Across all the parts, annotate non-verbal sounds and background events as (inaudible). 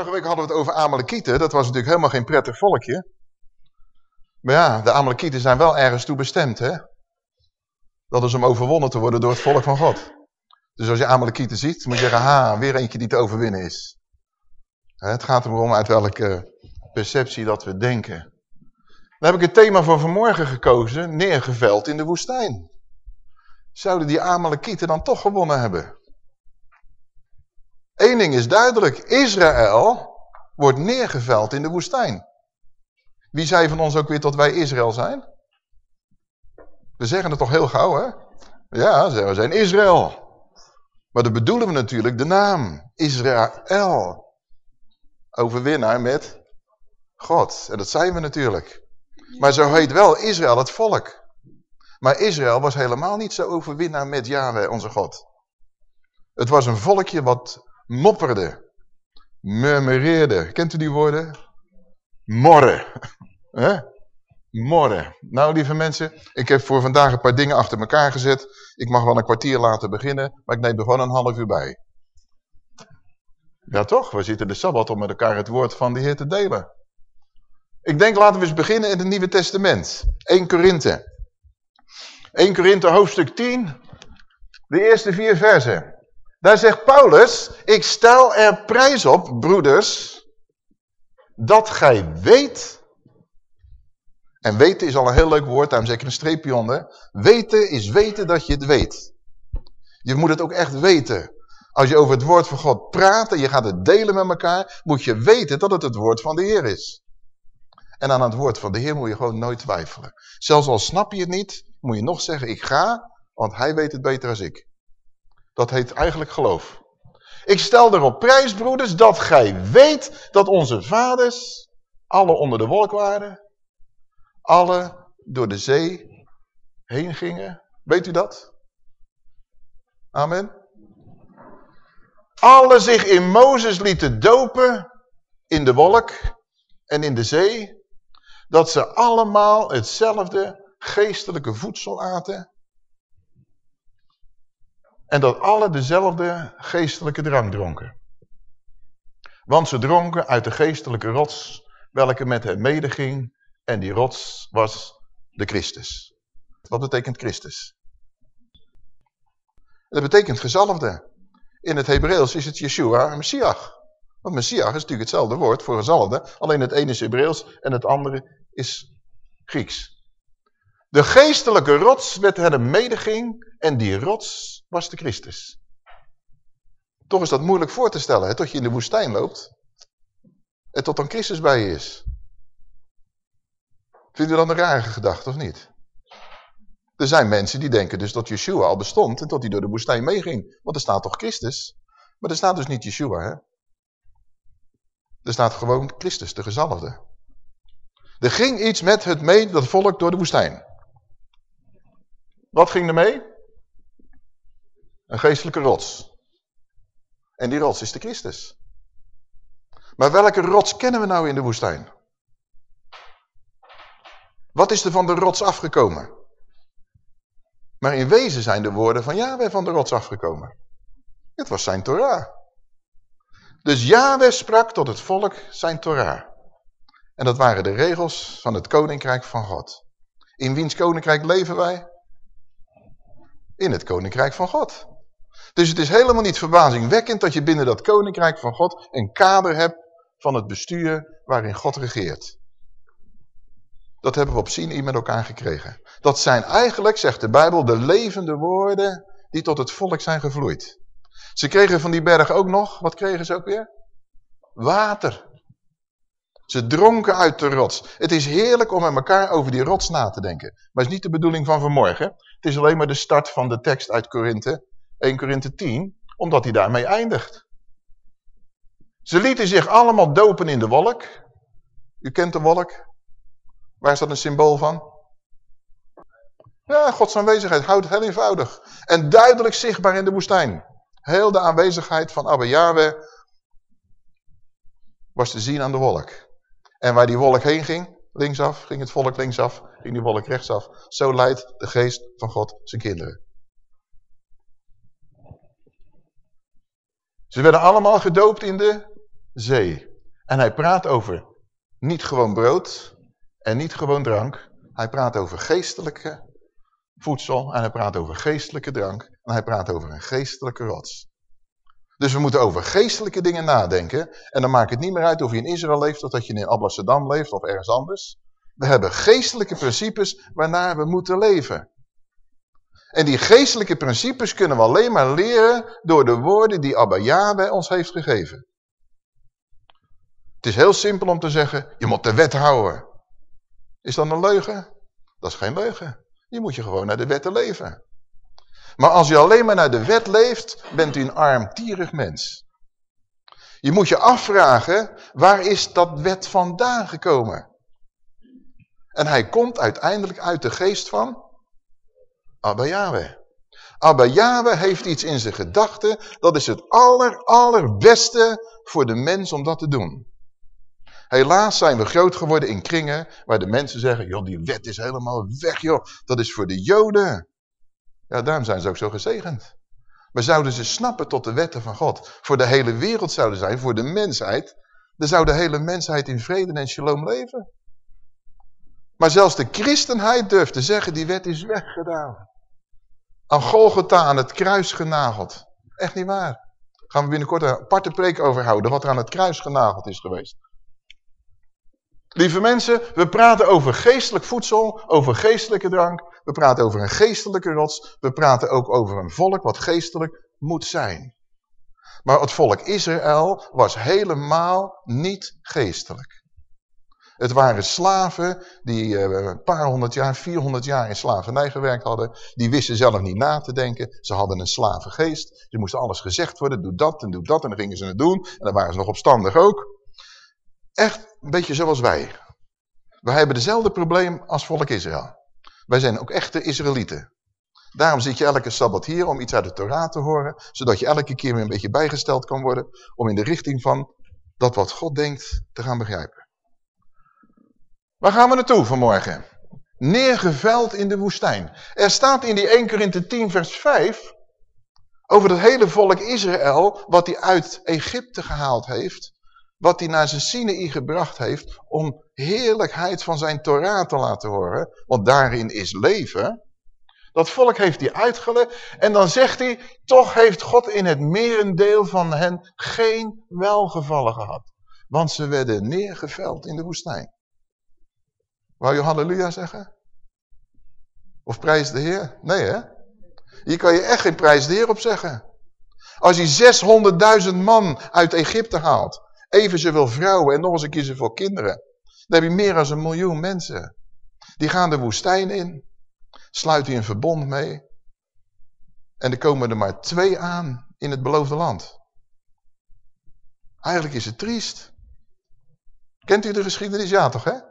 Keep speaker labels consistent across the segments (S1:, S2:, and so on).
S1: Vorige week hadden we het over Amalekieten. Dat was natuurlijk helemaal geen prettig volkje. Maar ja, de Amalekieten zijn wel ergens toe bestemd, hè? Dat is om overwonnen te worden door het volk van God. Dus als je Amalekieten ziet, moet je zeggen, ha, weer eentje die te overwinnen is. Het gaat erom uit welke perceptie dat we denken. Dan heb ik het thema van vanmorgen gekozen, neergeveld in de woestijn. Zouden die Amalekieten dan toch gewonnen hebben? Eén ding is duidelijk, Israël wordt neergeveld in de woestijn. Wie zei van ons ook weer dat wij Israël zijn? We zeggen het toch heel gauw, hè? Ja, we zijn Israël. Maar dan bedoelen we natuurlijk de naam. Israël. Overwinnaar met God. En dat zijn we natuurlijk. Maar zo heet wel Israël het volk. Maar Israël was helemaal niet zo overwinnaar met Yahweh, onze God. Het was een volkje wat mopperde, murmureerde. Kent u die woorden? Morren. (laughs) Morren. Nou, lieve mensen, ik heb voor vandaag een paar dingen achter elkaar gezet. Ik mag wel een kwartier laten beginnen, maar ik neem er gewoon een half uur bij. Ja toch, we zitten de Sabbat om met elkaar het woord van de Heer te delen. Ik denk, laten we eens beginnen in het Nieuwe Testament. 1 Korinthe. 1 Korinthe hoofdstuk 10, de eerste vier versen. Daar zegt Paulus, ik stel er prijs op, broeders, dat gij weet, en weten is al een heel leuk woord, daarom zeker een streepje onder. Weten is weten dat je het weet. Je moet het ook echt weten. Als je over het woord van God praat en je gaat het delen met elkaar, moet je weten dat het het woord van de Heer is. En aan het woord van de Heer moet je gewoon nooit twijfelen. Zelfs al snap je het niet, moet je nog zeggen, ik ga, want hij weet het beter dan ik. Dat heet eigenlijk geloof. Ik stel erop prijs, broeders, dat gij weet dat onze vaders alle onder de wolk waren. Alle door de zee heen gingen. Weet u dat? Amen. Alle zich in Mozes lieten dopen in de wolk en in de zee. Dat ze allemaal hetzelfde geestelijke voedsel aten en dat alle dezelfde geestelijke drank dronken. Want ze dronken uit de geestelijke rots, welke met hen medeging, en die rots was de Christus. Wat betekent Christus? Dat betekent gezalfde. In het Hebreeuws is het Yeshua, Messiach. Want Messiach is natuurlijk hetzelfde woord voor gezalfde, alleen het ene is Hebreeuws en het andere is Grieks. De geestelijke rots met hen medeging en die rots was de Christus. Toch is dat moeilijk voor te stellen, hè? tot je in de woestijn loopt en tot dan Christus bij je is. Vindt u dat een rare gedachte of niet? Er zijn mensen die denken dus dat Yeshua al bestond en dat hij door de woestijn meeging. Want er staat toch Christus? Maar er staat dus niet Yeshua, hè? Er staat gewoon Christus, de gezalfde. Er ging iets met het mee, dat volk door de woestijn. Wat ging er mee? Een geestelijke rots. En die rots is de Christus. Maar welke rots kennen we nou in de woestijn? Wat is er van de rots afgekomen? Maar in wezen zijn de woorden van Yahweh van de rots afgekomen. Het was zijn Torah. Dus Yahweh sprak tot het volk zijn Torah. En dat waren de regels van het koninkrijk van God. In wiens koninkrijk leven wij? in het koninkrijk van God. Dus het is helemaal niet verbazingwekkend dat je binnen dat koninkrijk van God een kader hebt van het bestuur waarin God regeert. Dat hebben we op Sinai met elkaar gekregen. Dat zijn eigenlijk, zegt de Bijbel, de levende woorden die tot het volk zijn gevloeid. Ze kregen van die berg ook nog, wat kregen ze ook weer? Water. Ze dronken uit de rots. Het is heerlijk om met elkaar over die rots na te denken. Maar het is niet de bedoeling van vanmorgen. Het is alleen maar de start van de tekst uit Korinthe, 1 Korinthe 10, omdat hij daarmee eindigt. Ze lieten zich allemaal dopen in de wolk. U kent de wolk. Waar is dat een symbool van? Ja, Gods aanwezigheid houdt heel eenvoudig. En duidelijk zichtbaar in de woestijn. Heel de aanwezigheid van Abba Yahweh was te zien aan de wolk. En waar die wolk heen ging, linksaf, ging het volk linksaf, ging die wolk rechtsaf. Zo leidt de geest van God zijn kinderen. Ze werden allemaal gedoopt in de zee. En hij praat over niet gewoon brood en niet gewoon drank. Hij praat over geestelijke voedsel en hij praat over geestelijke drank. En hij praat over een geestelijke rots. Dus we moeten over geestelijke dingen nadenken. En dan maakt het niet meer uit of je in Israël leeft of dat je in Alblasserdam leeft of ergens anders. We hebben geestelijke principes waarnaar we moeten leven. En die geestelijke principes kunnen we alleen maar leren door de woorden die Abba Yahweh ons heeft gegeven. Het is heel simpel om te zeggen, je moet de wet houden. Is dat een leugen? Dat is geen leugen. Je moet je gewoon naar de wetten leven. Maar als je alleen maar naar de wet leeft, bent u een armtierig mens. Je moet je afvragen, waar is dat wet vandaan gekomen? En hij komt uiteindelijk uit de geest van Abba Yahweh. Abba Yahweh heeft iets in zijn gedachten, dat is het aller, allerbeste voor de mens om dat te doen. Helaas zijn we groot geworden in kringen waar de mensen zeggen, joh, die wet is helemaal weg, joh. Dat is voor de joden. Ja, daarom zijn ze ook zo gezegend. We zouden ze snappen tot de wetten van God. Voor de hele wereld zouden zijn, voor de mensheid. Dan zou de hele mensheid in vrede en shalom leven. Maar zelfs de christenheid durft te zeggen, die wet is weggedaan. Aan Golgotha aan het kruis genageld. Echt niet waar. Gaan we binnenkort een aparte preek over houden, wat er aan het kruis genageld is geweest. Lieve mensen, we praten over geestelijk voedsel, over geestelijke drank. We praten over een geestelijke rots. We praten ook over een volk wat geestelijk moet zijn. Maar het volk Israël was helemaal niet geestelijk. Het waren slaven die uh, een paar honderd jaar, 400 jaar in slavernij gewerkt hadden. Die wisten zelf niet na te denken. Ze hadden een slavengeest. Ze moesten alles gezegd worden. Doe dat en doe dat. En dan gingen ze het doen. En dan waren ze nog opstandig ook. Echt een beetje zoals wij. Wij hebben dezelfde probleem als volk Israël. Wij zijn ook echte Israëlieten. Daarom zit je elke Sabbat hier om iets uit de Torah te horen. Zodat je elke keer weer een beetje bijgesteld kan worden. Om in de richting van dat wat God denkt te gaan begrijpen. Waar gaan we naartoe vanmorgen? Neergeveld in de woestijn. Er staat in die 1 Korinthe 10 vers 5 over het hele volk Israël, wat hij uit Egypte gehaald heeft, wat hij naar zijn Sinaï gebracht heeft, om heerlijkheid van zijn Torah te laten horen, want daarin is leven. Dat volk heeft hij uitgelegd en dan zegt hij, toch heeft God in het merendeel van hen geen welgevallen gehad. Want ze werden neergeveld in de woestijn. Wou je halleluja zeggen? Of prijs de Heer? Nee hè? Hier kan je echt geen prijs de Heer op zeggen. Als je 600.000 man uit Egypte haalt, even zoveel vrouwen en nog eens een keer zoveel kinderen, dan heb je meer dan een miljoen mensen. Die gaan de woestijn in, sluiten een verbond mee en er komen er maar twee aan in het beloofde land. Eigenlijk is het triest. Kent u de geschiedenis? Ja toch hè?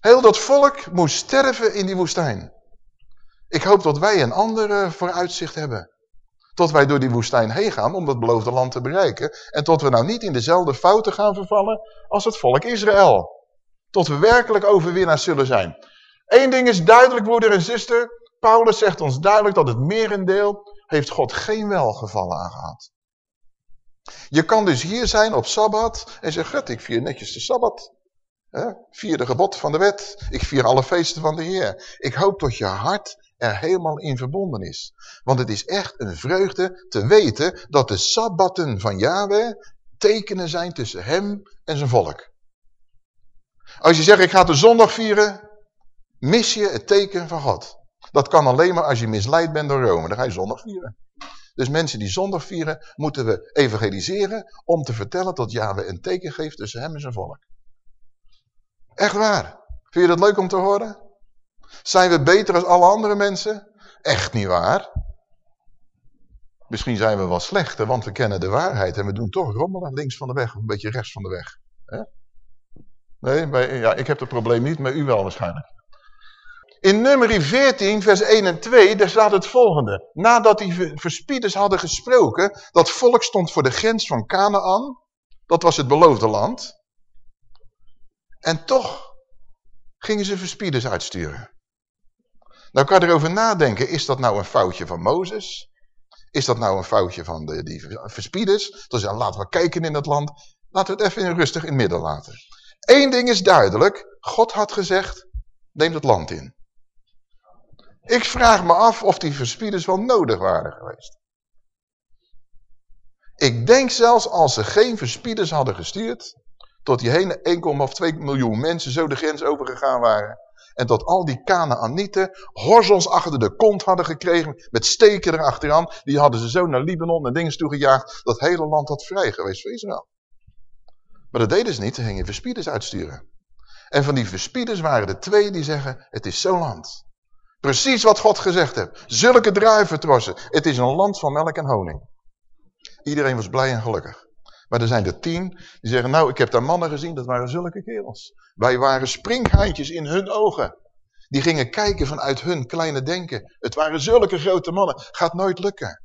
S1: Heel dat volk moest sterven in die woestijn. Ik hoop dat wij een andere vooruitzicht hebben. Tot wij door die woestijn heen gaan om dat beloofde land te bereiken. En tot we nou niet in dezelfde fouten gaan vervallen als het volk Israël. Tot we werkelijk overwinnaars zullen zijn. Eén ding is duidelijk, broeder en zuster. Paulus zegt ons duidelijk dat het merendeel heeft God geen welgevallen aangehad. Je kan dus hier zijn op Sabbat en zeggen, ik vier netjes de Sabbat. Vier de gebod van de wet. Ik vier alle feesten van de Heer. Ik hoop dat je hart er helemaal in verbonden is. Want het is echt een vreugde te weten dat de sabbatten van Yahweh tekenen zijn tussen hem en zijn volk. Als je zegt ik ga de zondag vieren, mis je het teken van God. Dat kan alleen maar als je misleid bent door Rome. Dan ga je zondag vieren. Dus mensen die zondag vieren, moeten we evangeliseren om te vertellen dat Yahweh een teken geeft tussen hem en zijn volk. Echt waar. Vind je dat leuk om te horen? Zijn we beter als alle andere mensen? Echt niet waar. Misschien zijn we wel slechter, want we kennen de waarheid en we doen toch rommelen links van de weg of een beetje rechts van de weg. Nee, ja, ik heb het probleem niet, maar u wel waarschijnlijk. In nummer 14, vers 1 en 2, daar staat het volgende. Nadat die verspieders hadden gesproken, dat volk stond voor de grens van Canaan, dat was het beloofde land. En toch gingen ze verspieders uitsturen. Nou kan je erover nadenken, is dat nou een foutje van Mozes? Is dat nou een foutje van de, die verspieders? Dus ja, laten we kijken in het land. Laten we het even rustig in het midden laten. Eén ding is duidelijk. God had gezegd, neem het land in. Ik vraag me af of die verspieders wel nodig waren geweest. Ik denk zelfs als ze geen verspieders hadden gestuurd, tot die hele 1,2 miljoen mensen zo de grens overgegaan waren, en tot al die Canaanieten horzels achter de kont hadden gekregen met steken erachteraan, die hadden ze zo naar Libanon en dingen toegejaagd, dat hele land had vrij geweest voor Israël. Maar dat deden ze niet, ze gingen verspieders uitsturen. En van die verspieders waren er twee die zeggen, het is zo'n land. Precies wat God gezegd heeft. Zulke druiventrossen. Het is een land van melk en honing. Iedereen was blij en gelukkig. Maar er zijn er tien die zeggen, nou, ik heb daar mannen gezien, dat waren zulke kerels. Wij waren springhaantjes in hun ogen. Die gingen kijken vanuit hun kleine denken. Het waren zulke grote mannen, gaat nooit lukken.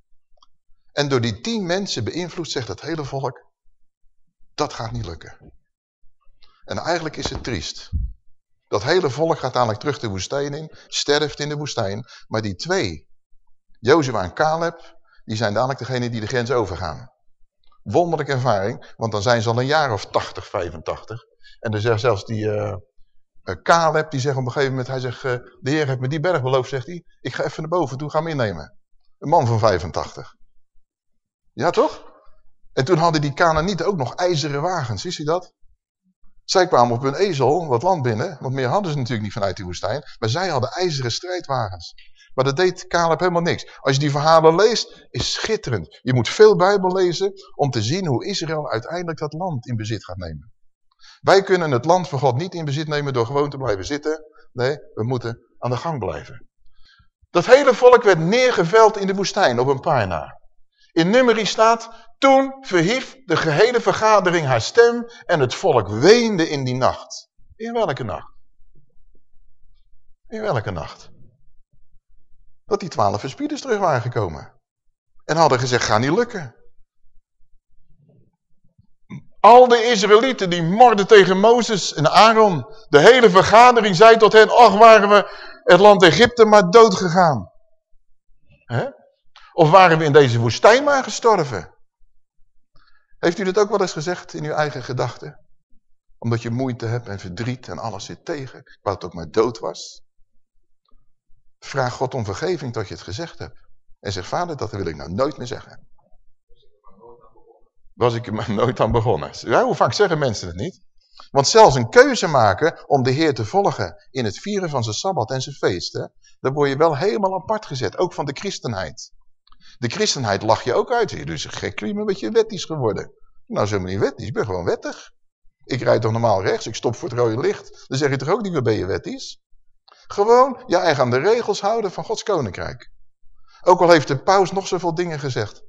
S1: En door die tien mensen beïnvloed zegt het hele volk, dat gaat niet lukken. En eigenlijk is het triest. Dat hele volk gaat dadelijk terug de woestijn in, sterft in de woestijn. Maar die twee, Jozua en Caleb, die zijn dadelijk degene die de grens overgaan. Wonderlijke ervaring, want dan zijn ze al een jaar of 80, 85. En dan zegt zelfs die uh, Caleb, die zegt op een gegeven moment, hij zegt, uh, de Heer heeft me die berg beloofd, zegt hij. Ik ga even naar boven toe, ga hem innemen. Een man van 85. Ja toch? En toen hadden die Canaanieten ook nog ijzeren wagens, wist u dat? Zij kwamen op hun ezel wat land binnen, want meer hadden ze natuurlijk niet vanuit die woestijn. Maar zij hadden ijzeren strijdwagens. Maar dat deed Caleb helemaal niks. Als je die verhalen leest, is schitterend. Je moet veel Bijbel lezen om te zien hoe Israël uiteindelijk dat land in bezit gaat nemen. Wij kunnen het land van God niet in bezit nemen door gewoon te blijven zitten. Nee, we moeten aan de gang blijven. Dat hele volk werd neergeveld in de woestijn op een paar na. In Numeri staat, toen verhief de gehele vergadering haar stem en het volk weende in die nacht. In welke nacht? In welke nacht? Dat die twaalf verspieders terug waren gekomen. En hadden gezegd, ga niet lukken. Al de Israëlieten die morden tegen Mozes en Aaron. De hele vergadering zei tot hen, ach waren we het land Egypte maar dood gegaan. Of waren we in deze woestijn maar gestorven? Heeft u dat ook wel eens gezegd in uw eigen gedachten? Omdat je moeite hebt en verdriet en alles zit tegen. Wat het ook maar dood was. Vraag God om vergeving tot je het gezegd hebt. En zeg, vader, dat wil ik nou nooit meer zeggen. Was ik er (laughs) nooit aan begonnen. Ja, hoe vaak zeggen mensen het niet? Want zelfs een keuze maken om de Heer te volgen in het vieren van zijn Sabbat en zijn feesten, dan word je wel helemaal apart gezet, ook van de christenheid. De christenheid lach je ook uit. Je dus gek, je een beetje wettisch geworden. Nou, zo niet wettisch, ik ben gewoon wettig. Ik rijd toch normaal rechts, ik stop voor het rode licht. Dan zeg je toch ook niet meer ben je wettisch? Gewoon je eigen aan de regels houden van Gods koninkrijk. Ook al heeft de paus nog zoveel dingen gezegd.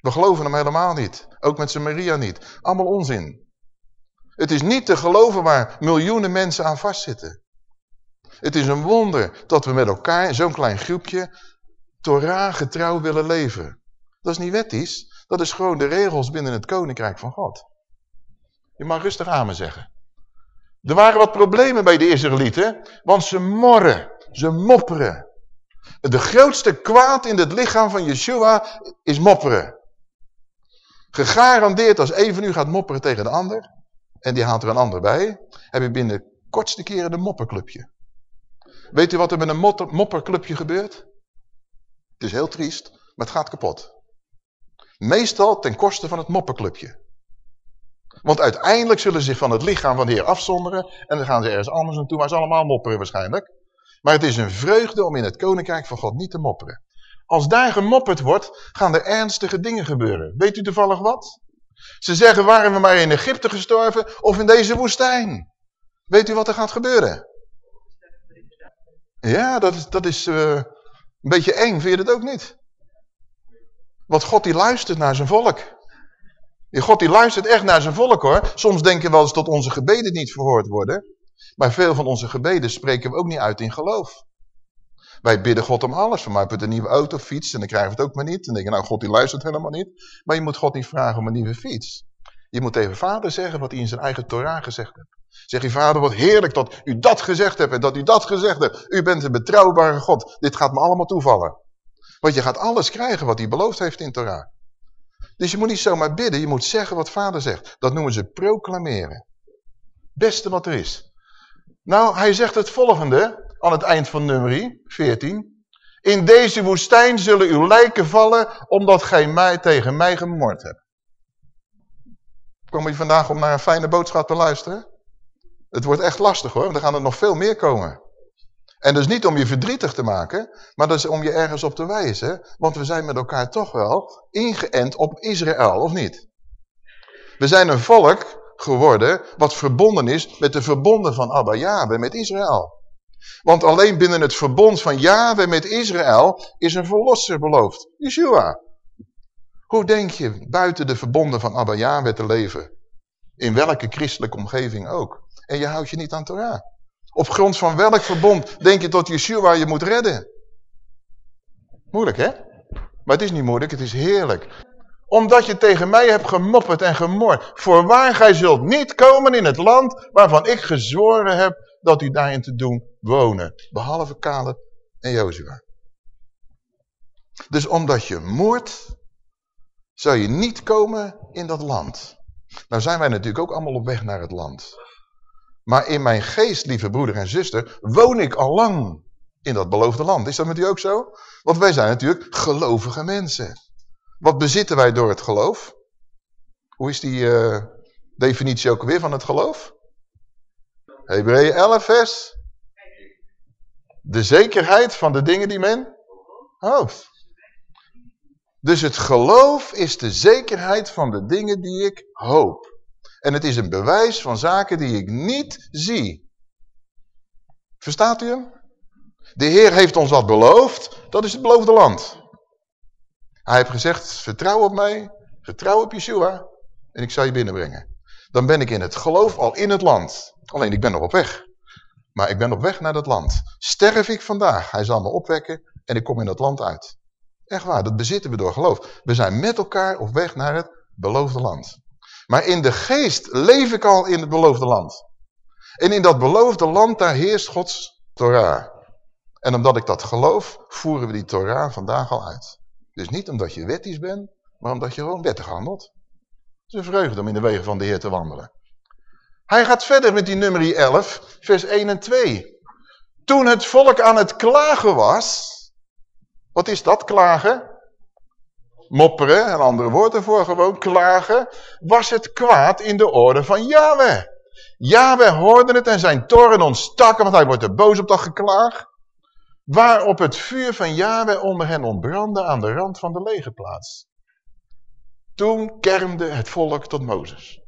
S1: We geloven hem helemaal niet. Ook met zijn Maria niet. Allemaal onzin. Het is niet te geloven waar miljoenen mensen aan vastzitten. Het is een wonder dat we met elkaar, zo'n klein groepje, Torah getrouw willen leven. Dat is niet wettisch. Dat is gewoon de regels binnen het koninkrijk van God. Je mag rustig amen zeggen. Er waren wat problemen bij de Israëlieten, want ze morren, ze mopperen. De grootste kwaad in het lichaam van Yeshua is mopperen. Gegarandeerd als een van u gaat mopperen tegen de ander, en die haalt er een ander bij, heb je binnen de kortste keren een mopperclubje. Weet u wat er met een mopperclubje gebeurt? Het is heel triest, maar het gaat kapot. Meestal ten koste van het mopperclubje. Want uiteindelijk zullen ze zich van het lichaam van de Heer afzonderen. En dan gaan ze ergens anders naartoe, maar ze allemaal mopperen waarschijnlijk. Maar het is een vreugde om in het koninkrijk van God niet te mopperen. Als daar gemopperd wordt, gaan er ernstige dingen gebeuren. Weet u toevallig wat? Ze zeggen, waren we maar in Egypte gestorven of in deze woestijn? Weet u wat er gaat gebeuren? Ja, dat is, dat is uh, een beetje eng. Vind je dat ook niet? Want God die luistert naar zijn volk. God die luistert echt naar zijn volk hoor. Soms denken we wel eens dat onze gebeden niet verhoord worden. Maar veel van onze gebeden spreken we ook niet uit in geloof. Wij bidden God om alles. Van mij heb een nieuwe auto, fiets en dan krijgen we het ook maar niet. En dan denk je, nou God die luistert helemaal niet. Maar je moet God niet vragen om een nieuwe fiets. Je moet even vader zeggen wat hij in zijn eigen Torah gezegd heeft. Zeg je vader, wat heerlijk dat u dat gezegd hebt en dat u dat gezegd hebt. U bent een betrouwbare God. Dit gaat me allemaal toevallen. Want je gaat alles krijgen wat hij beloofd heeft in Torah. Dus je moet niet zomaar bidden, je moet zeggen wat vader zegt. Dat noemen ze proclameren. Beste wat er is. Nou, hij zegt het volgende aan het eind van nummer 14. In deze woestijn zullen uw lijken vallen, omdat gij mij tegen mij gemoord hebt. Kom je vandaag om naar een fijne boodschap te luisteren? Het wordt echt lastig hoor, want er gaan er nog veel meer komen. En dus niet om je verdrietig te maken, maar dat is om je ergens op te wijzen. Want we zijn met elkaar toch wel ingeënt op Israël, of niet? We zijn een volk geworden wat verbonden is met de verbonden van Abba Yahweh, met Israël. Want alleen binnen het verbond van Yahweh met Israël is een verlosser beloofd, Yeshua. Hoe denk je buiten de verbonden van Abba Yahweh te leven? In welke christelijke omgeving ook. En je houdt je niet aan Torah. Op grond van welk verbond denk je tot Yeshua je moet redden? Moeilijk hè? Maar het is niet moeilijk, het is heerlijk. Omdat je tegen mij hebt gemopperd en gemoord. Voorwaar gij zult niet komen in het land waarvan ik gezworen heb dat u daarin te doen wonen. Behalve Caleb en Jozua. Dus omdat je moordt, zou je niet komen in dat land. Nou zijn wij natuurlijk ook allemaal op weg naar het land. Maar in mijn geest, lieve broeder en zuster, woon ik al lang in dat beloofde land. Is dat met u ook zo? Want wij zijn natuurlijk gelovige mensen. Wat bezitten wij door het geloof? Hoe is die uh, definitie ook weer van het geloof? Hebreeën 11 vers. De zekerheid van de dingen die men hoopt. Dus het geloof is de zekerheid van de dingen die ik hoop. En het is een bewijs van zaken die ik niet zie. Verstaat u hem? De Heer heeft ons wat beloofd. Dat is het beloofde land. Hij heeft gezegd, vertrouw op mij, vertrouw op Yeshua en ik zal je binnenbrengen. Dan ben ik in het geloof al in het land. Alleen ik ben nog op weg. Maar ik ben op weg naar dat land. Sterf ik vandaag, hij zal me opwekken en ik kom in dat land uit. Echt waar, dat bezitten we door geloof. We zijn met elkaar op weg naar het beloofde land. Maar in de geest leef ik al in het beloofde land. En in dat beloofde land, daar heerst Gods Torah. En omdat ik dat geloof, voeren we die Torah vandaag al uit. Dus niet omdat je wettisch bent, maar omdat je gewoon wettig handelt. Het is een vreugde om in de wegen van de Heer te wandelen. Hij gaat verder met die nummer 11, vers 1 en 2. Toen het volk aan het klagen was, wat is dat, klagen? mopperen, een andere woord ervoor, gewoon klagen, was het kwaad in de orde van Yahweh. Yahweh hoorde het en zijn toren ontstak, want hij wordt er boos op dat geklaag. Waarop het vuur van Yahweh onder hen ontbrandde aan de rand van de legerplaats. Toen kermde het volk tot Mozes.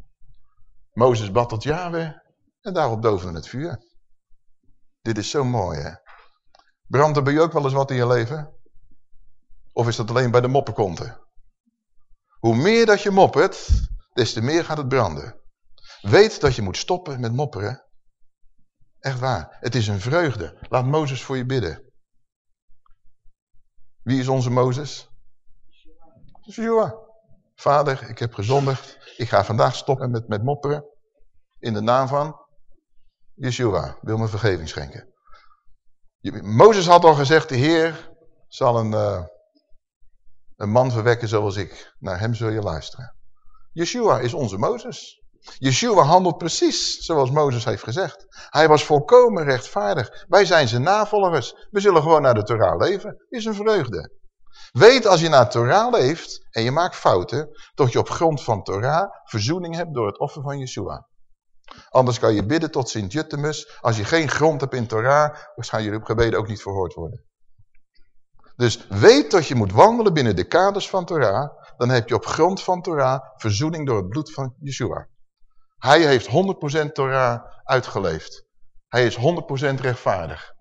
S1: Mozes bad tot Yahweh en daarop doofde het vuur. Dit is zo mooi hè. Brandt er bij je ook wel eens wat in je leven? Of is dat alleen bij de moppenkonten? Hoe meer dat je moppert, des te meer gaat het branden. Weet dat je moet stoppen met mopperen. Echt waar. Het is een vreugde. Laat Mozes voor je bidden. Wie is onze Mozes? Yeshua. Vader, ik heb gezondigd. Ik ga vandaag stoppen met, met mopperen. In de naam van Yeshua. Wil me vergeving schenken. Mozes had al gezegd, de Heer zal een... Uh, een man verwekken zoals ik. Naar hem zul je luisteren. Yeshua is onze Mozes. Yeshua handelt precies zoals Mozes heeft gezegd. Hij was volkomen rechtvaardig. Wij zijn zijn navolgers. We zullen gewoon naar de Torah leven. Is een vreugde. Weet als je naar Torah leeft en je maakt fouten, dat je op grond van Torah verzoening hebt door het offer van Yeshua. Anders kan je bidden tot Sint-Juttemus. Als je geen grond hebt in Torah, gaan jullie gebeden ook niet verhoord worden. Dus weet dat je moet wandelen binnen de kaders van Torah. Dan heb je op grond van Torah verzoening door het bloed van Yeshua. Hij heeft 100% Torah uitgeleefd. Hij is 100% rechtvaardig.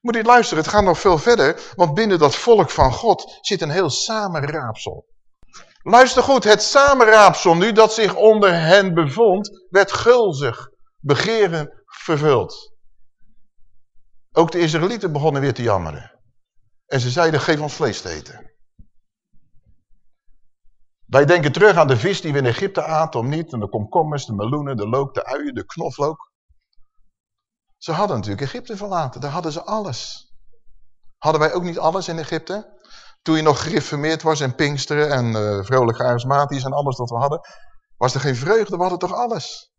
S1: Moet je luisteren, het gaat nog veel verder. Want binnen dat volk van God zit een heel samenraapsel. Luister goed, het samenraapsel nu dat zich onder hen bevond, werd gulzig, begeren vervuld. Ook de Israëlieten begonnen weer te jammeren. En ze zeiden, geef ons vlees te eten. Wij denken terug aan de vis die we in Egypte aten, om niet. En de komkommers, de meloenen, de look, de uien, de knoflook. Ze hadden natuurlijk Egypte verlaten. Daar hadden ze alles. Hadden wij ook niet alles in Egypte? Toen je nog gereformeerd was en Pinksteren en uh, vrolijk charismatisch en alles wat we hadden, was er geen vreugde, we hadden toch alles.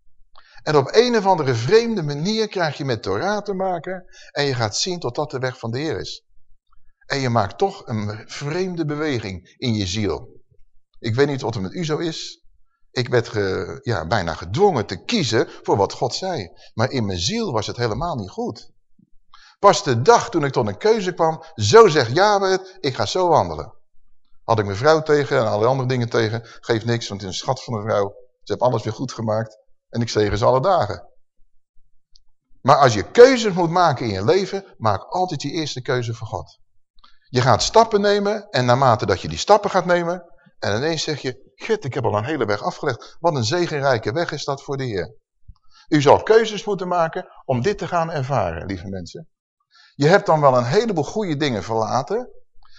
S1: En op een of andere vreemde manier krijg je met Torah te maken en je gaat zien tot dat de weg van de Heer is. En je maakt toch een vreemde beweging in je ziel. Ik weet niet wat er met u zo is. Ik werd ja, bijna gedwongen te kiezen voor wat God zei. Maar in mijn ziel was het helemaal niet goed. Pas de dag toen ik tot een keuze kwam, zo zegt Jawet, ik ga zo wandelen. Had ik mijn vrouw tegen en alle andere dingen tegen, geeft niks, want het is een schat van een vrouw. Ze heeft alles weer goed gemaakt en ik zegen ze alle dagen. Maar als je keuzes moet maken in je leven, maak altijd je eerste keuze voor God. Je gaat stappen nemen en naarmate dat je die stappen gaat nemen, en ineens zeg je, git, ik heb al een hele weg afgelegd. Wat een zegenrijke weg is dat voor de Heer. U zal keuzes moeten maken om dit te gaan ervaren, lieve mensen. Je hebt dan wel een heleboel goede dingen verlaten,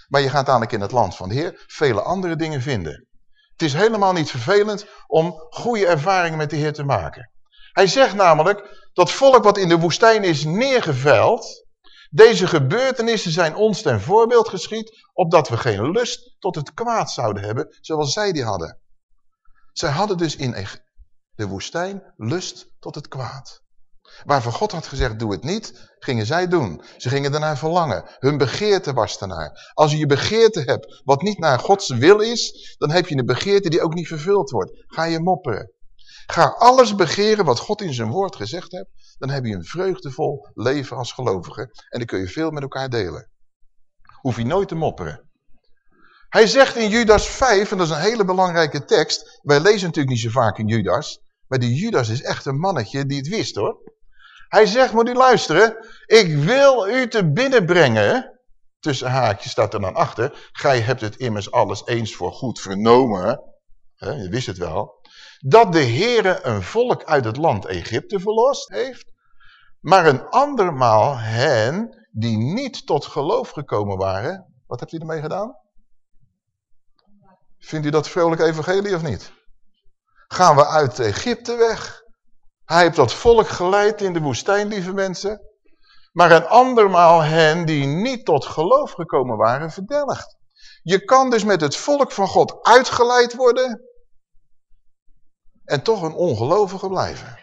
S1: maar je gaat dadelijk in het land van de Heer vele andere dingen vinden. Het is helemaal niet vervelend om goede ervaringen met de Heer te maken. Hij zegt namelijk, dat volk wat in de woestijn is neergeveld, deze gebeurtenissen zijn ons ten voorbeeld geschied, opdat we geen lust tot het kwaad zouden hebben, zoals zij die hadden. Zij hadden dus in de woestijn lust tot het kwaad. Waarvan God had gezegd, doe het niet, gingen zij doen. Ze gingen daarnaar verlangen. Hun begeerte was daarnaar. Als je je begeerte hebt wat niet naar Gods wil is, dan heb je een begeerte die ook niet vervuld wordt. Ga je mopperen. Ga alles begeren wat God in zijn woord gezegd heeft. Dan heb je een vreugdevol leven als gelovige. En dan kun je veel met elkaar delen. Hoef je nooit te mopperen. Hij zegt in Judas 5, en dat is een hele belangrijke tekst. Wij lezen natuurlijk niet zo vaak in Judas. Maar die Judas is echt een mannetje die het wist hoor. Hij zegt, moet u luisteren. Ik wil u te binnenbrengen. Tussen haakjes staat er dan achter. Gij hebt het immers alles eens voor goed vernomen. je wist het wel dat de Heere een volk uit het land Egypte verlost heeft, maar een andermaal hen die niet tot geloof gekomen waren. Wat hebt u ermee gedaan? Vindt u dat vrolijk evangelie of niet? Gaan we uit Egypte weg? Hij heeft dat volk geleid in de woestijn, lieve mensen. Maar een andermaal hen die niet tot geloof gekomen waren, verdelgd. Je kan dus met het volk van God uitgeleid worden en toch een ongelovige blijven.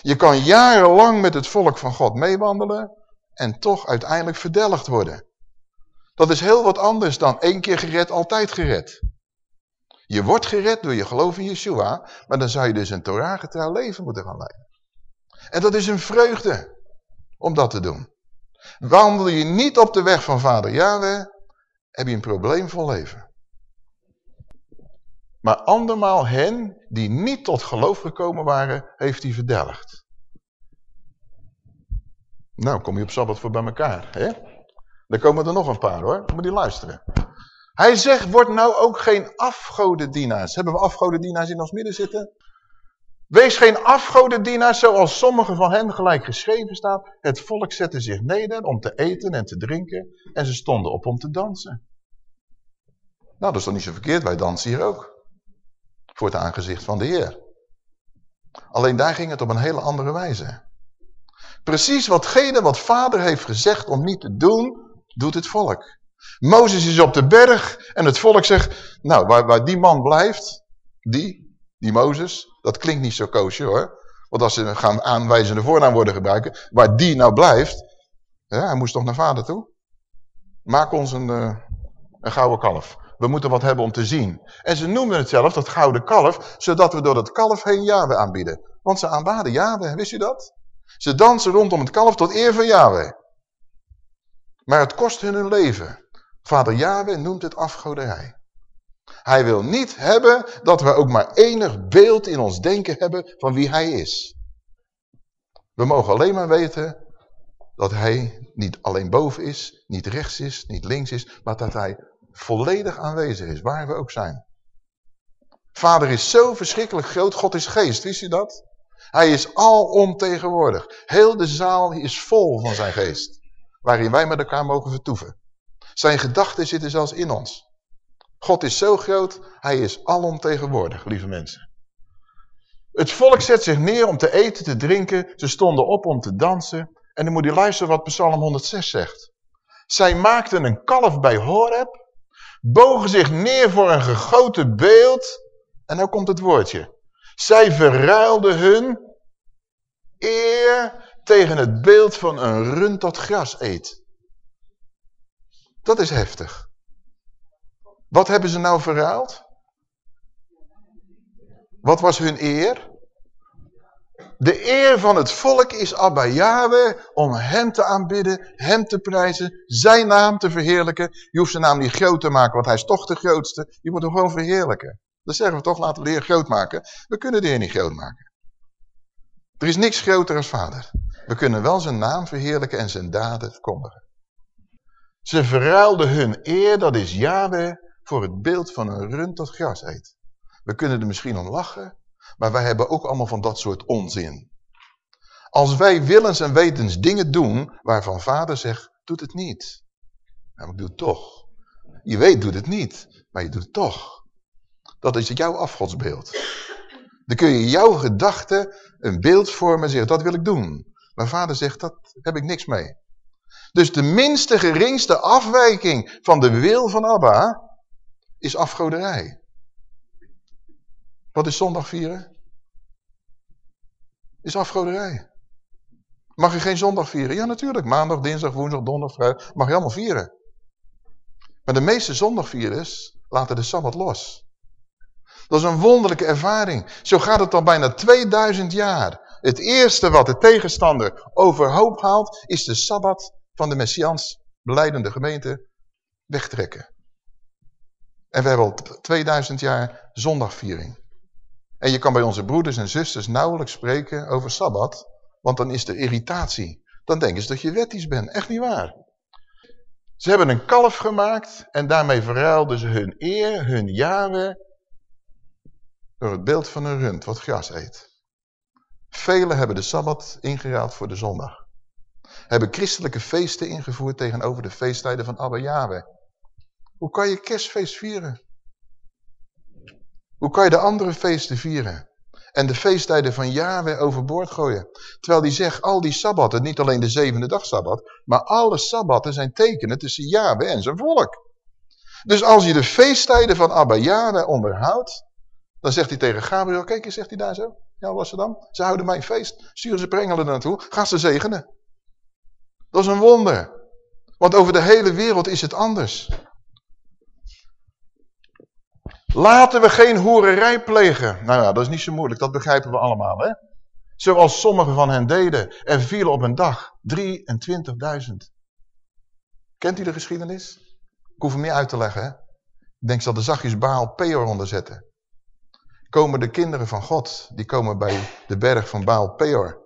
S1: Je kan jarenlang met het volk van God meewandelen en toch uiteindelijk verdelgd worden. Dat is heel wat anders dan één keer gered, altijd gered. Je wordt gered door je geloof in Yeshua, maar dan zou je dus een Torah-getrouw leven moeten gaan leiden. En dat is een vreugde om dat te doen. Wandel je niet op de weg van vader Yahweh, heb je een probleemvol leven. Maar andermaal hen die niet tot geloof gekomen waren, heeft hij verdelgd. Nou, kom je op Sabbat voor bij elkaar. Hè? Dan komen er nog een paar hoor. Moet je luisteren. Hij zegt, word nou ook geen afgodendienaars. Hebben we afgodendienaars in ons midden zitten? Wees geen afgodendienaars zoals sommige van hen gelijk geschreven staat. Het volk zette zich neder om te eten en te drinken. En ze stonden op om te dansen. Nou, dat is toch niet zo verkeerd. Wij dansen hier ook voor het aangezicht van de Heer. Alleen daar ging het op een hele andere wijze. Precies watgene wat vader heeft gezegd om niet te doen, doet het volk. Mozes is op de berg en het volk zegt, nou waar, waar die man blijft, die, die Mozes, dat klinkt niet zo koosje hoor. Want als ze gaan aanwijzende voornaam worden gebruiken, waar die nou blijft, ja, hij moest toch naar vader toe. Maak ons een, uh, een gouden kalf. We moeten wat hebben om te zien. En ze noemden het zelf dat gouden kalf, zodat we door dat kalf heen Yahweh aanbieden. Want ze aanbaden Yahweh, wist u dat? Ze dansen rondom het kalf tot eer van Yahweh. Maar het kost hun hun leven. Vader Yahweh noemt het afgoderij. Hij wil niet hebben dat we ook maar enig beeld in ons denken hebben van wie hij is. We mogen alleen maar weten dat hij niet alleen boven is, niet rechts is, niet links is, maar dat hij volledig aanwezig is, waar we ook zijn. Vader is zo verschrikkelijk groot, God is geest, wist u dat? Hij is alomtegenwoordig. Heel de zaal is vol van zijn geest, waarin wij met elkaar mogen vertoeven. Zijn gedachten zitten zelfs in ons. God is zo groot, hij is alomtegenwoordig, lieve mensen. Het volk zet zich neer om te eten, te drinken. Ze stonden op om te dansen. En dan moet je luisteren wat Psalm 106 zegt. Zij maakten een kalf bij Horeb bogen zich neer voor een gegoten beeld. En nou komt het woordje. Zij verruilden hun eer tegen het beeld van een rund dat gras eet. Dat is heftig. Wat hebben ze nou verruild? Wat was hun eer? De eer van het volk is Abba Yahweh om hem te aanbidden, hem te prijzen, zijn naam te verheerlijken. Je hoeft zijn naam niet groot te maken, want hij is toch de grootste. Je moet hem gewoon verheerlijken. Dan zeggen we toch, laten we de Heer groot maken. We kunnen de Heer niet groot maken. Er is niks groter als vader. We kunnen wel zijn naam verheerlijken en zijn daden verkondigen. Ze verruilden hun eer, dat is Yahweh, voor het beeld van een rund dat gras eet. We kunnen er misschien om lachen, maar wij hebben ook allemaal van dat soort onzin. Als wij willens en wetens dingen doen waarvan vader zegt, doet het niet. Nou, ik doe het toch. Je weet, doet het niet, maar je doet het toch. Dat is jouw afgodsbeeld. Dan kun je jouw gedachten een beeld vormen en zeggen, dat wil ik doen. Maar vader zegt, dat heb ik niks mee. Dus de minste geringste afwijking van de wil van Abba is afgoderij. Wat is zondag vieren? Is afgoderij. Mag je geen zondag vieren? Ja, natuurlijk. Maandag, dinsdag, woensdag, donderdag, vrijdag. Mag je allemaal vieren. Maar de meeste zondagvierers laten de Sabbat los. Dat is een wonderlijke ervaring. Zo gaat het al bijna 2000 jaar. Het eerste wat de tegenstander overhoop haalt, is de Sabbat van de Messiaans beleidende gemeente wegtrekken. En we hebben al 2000 jaar zondagviering. En je kan bij onze broeders en zusters nauwelijks spreken over Sabbat, want dan is er irritatie. Dan denken ze dat je wettisch bent. Echt niet waar. Ze hebben een kalf gemaakt en daarmee verruilden ze hun eer, hun jaren, door het beeld van een rund wat gras eet. Velen hebben de Sabbat ingeruild voor de zondag. Hebben christelijke feesten ingevoerd tegenover de feesttijden van Abba Yahweh. Hoe kan je kerstfeest vieren? Hoe kan je de andere feesten vieren? En de feesttijden van Yahweh overboord gooien. Terwijl die zegt, al die sabbatten, niet alleen de zevende dag sabbat, maar alle sabbatten zijn tekenen tussen Yahweh en zijn volk. Dus als je de feesttijden van Abba Yahweh onderhoudt, dan zegt hij tegen Gabriel, kijk eens, zegt hij daar zo. Ja, was ze dan? Ze houden mijn feest. Sturen ze prengelen naartoe. Ga ze zegenen. Dat is een wonder. Want over de hele wereld is het anders. Laten we geen hoererij plegen. Nou ja, dat is niet zo moeilijk, dat begrijpen we allemaal. Hè? Zoals sommigen van hen deden. Er vielen op een dag 23.000. Kent u de geschiedenis? Ik hoef hem niet uit te leggen. Hè? Ik denk, zal de zachtjes Baal Peor onderzetten. Komen de kinderen van God, die komen bij de berg van Baal Peor.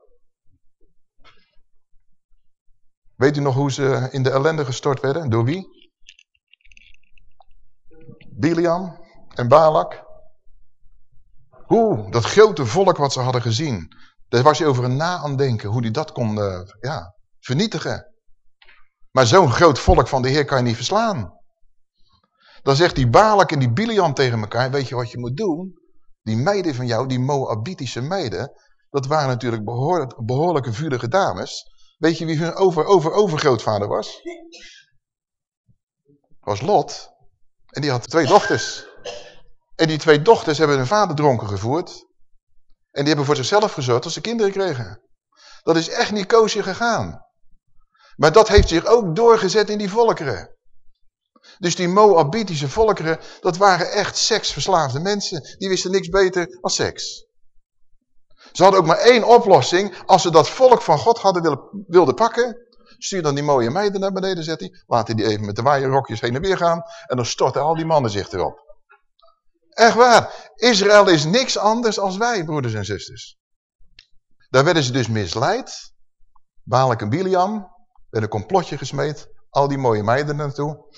S1: Weet u nog hoe ze in de ellende gestort werden? Door wie? Biliam en Balak. Hoe, dat grote volk wat ze hadden gezien. Daar was je over een na aan denken, hoe die dat kon uh, ja, vernietigen. Maar zo'n groot volk van de Heer kan je niet verslaan. Dan zegt die Balak en die Biliam tegen elkaar, weet je wat je moet doen? Die meiden van jou, die Moabitische meiden, dat waren natuurlijk behoorlijk, behoorlijke vurige dames. Weet je wie hun over, over, overgrootvader was? Was Lot. En die had twee dochters. En die twee dochters hebben hun vader dronken gevoerd. En die hebben voor zichzelf gezorgd dat ze kinderen kregen. Dat is echt niet koosje gegaan. Maar dat heeft zich ook doorgezet in die volkeren. Dus die Moabitische volkeren, dat waren echt seksverslaafde mensen. Die wisten niks beter dan seks. Ze hadden ook maar één oplossing. Als ze dat volk van God hadden willen, wilden pakken, stuur dan die mooie meiden naar beneden, zet hij. Laten die even met de waaierrokjes heen en weer gaan. En dan storten al die mannen zich erop. Echt waar. Israël is niks anders als wij, broeders en zusters. Daar werden ze dus misleid. Balak en Biliam werden een complotje gesmeed. Al die mooie meiden naartoe.